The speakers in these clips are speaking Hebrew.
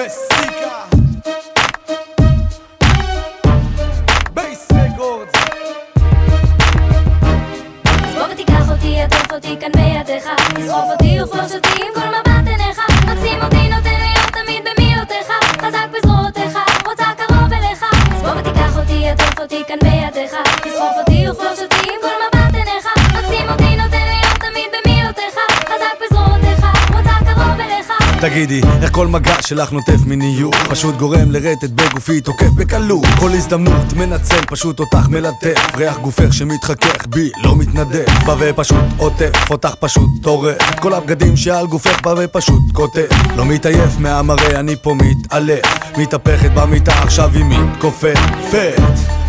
Messica, Beestengoed. Swobbetik aan god die het hoofd die kan mee aan de gang. Swobbetik aan god die het hoofd die in voor mijn. תגידי, איך כל מגע שלך נוטף מיניות? פשוט גורם לרטט בגופי תוקף בקלות. כל הזדמנות מנצל פשוט אותך מלטף. ריח גופך שמתחכך בי לא מתנדף. בא ופשוט עוטף אותך פשוט טורף. כל הבגדים שעל גופך בא ופשוט כותב לא מתעייף מהמראה אני פה מתעלף. מתהפכת במיטה עכשיו היא מתכופפת.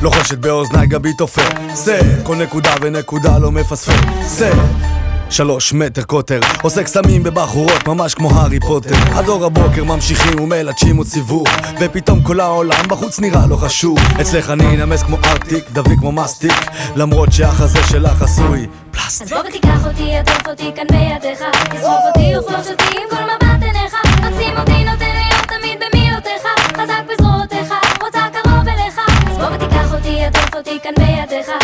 לוחשת באוזניי גבי תופסת כל נקודה ונקודה לא מפספסת שלוש מטר קוטר עושה קסמים בבחורות ממש כמו הארי פוטר. עד אור הבוקר ממשיכים ומלטשים עוד סיבוב ופתאום כל העולם בחוץ נראה לא חשוב. אצלך אני אנמס כמו ארטיק דביק כמו מסטיק למרות שהחזה שלך עשוי פלסטיק. אז בוא ותיקח אותי, עטוף אותי כאן בידיך. תסחוף אותי וכבוש אותי עם כל מבט עיניך. מקסים אותי, נותן להיות תמיד במילותיך חזק בזרועותיך, רוצה קרוב אליך. אז בוא ותיקח אותי, עטוף אותי כאן בידיך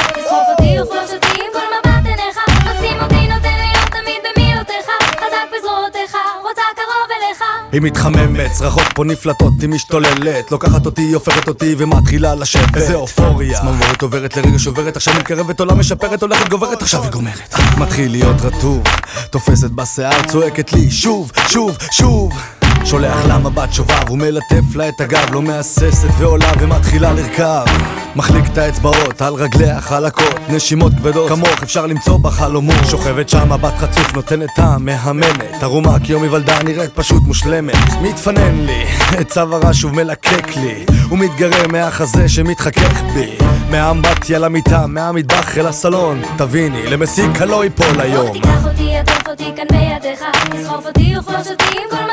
היא מתחממת, צרחות פה נפלטות, היא משתוללת לוקחת אותי, הופכת אותי ומתחילה לשבת. איזה אופוריה. צמרמורת עוברת לרגע שוברת, עכשיו מתקרבת, עולה משפרת, הולכת גוברת, עכשיו היא גומרת. מתחיל להיות רטוב, תופסת בשיער, צועקת לי שוב, שוב, שוב שולח לה מבט שובב ומלטף לה את הגב לא מהססת ועולה ומתחילה לרכב. מחליק את האצבעות על רגליה החלקות נשימות כבדות. כמוך אפשר למצוא בחלומות. שוכבת שם מבט חצוף נותנת טעם מהממת. ערומה כיום היוולדה נראית פשוט מושלמת. מתפנן לי את צווארה שוב מלקק לי. ומתגרה מהחזה שמתחכך בי. מהאמבטיה למיטה מהמטבח אל הסלון. תביני למסיק הלא ייפול היום. תיקח אותי, עטוף אותי כאן בידיך תסחוף אותי וכבוש אותי עם כל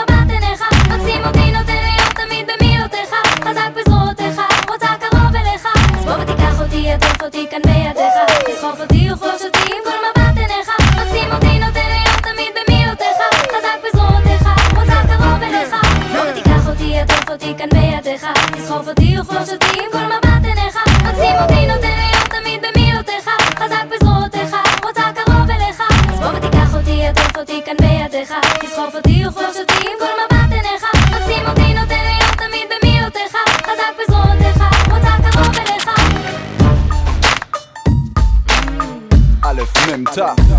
אותי, כאן בידיך. תסחוף אותי וכבוש אותי עם כל מבט עיניך. מקסים אותי, נותן להיות תמיד במילותיך חזק בזרועותיך, רוצה קרוב אליך. בוא ותיקח אותי, עטוף אותי כאן בידיך. תסחוף אותי וכבוש אותי קרוב אליך א' מ' ת'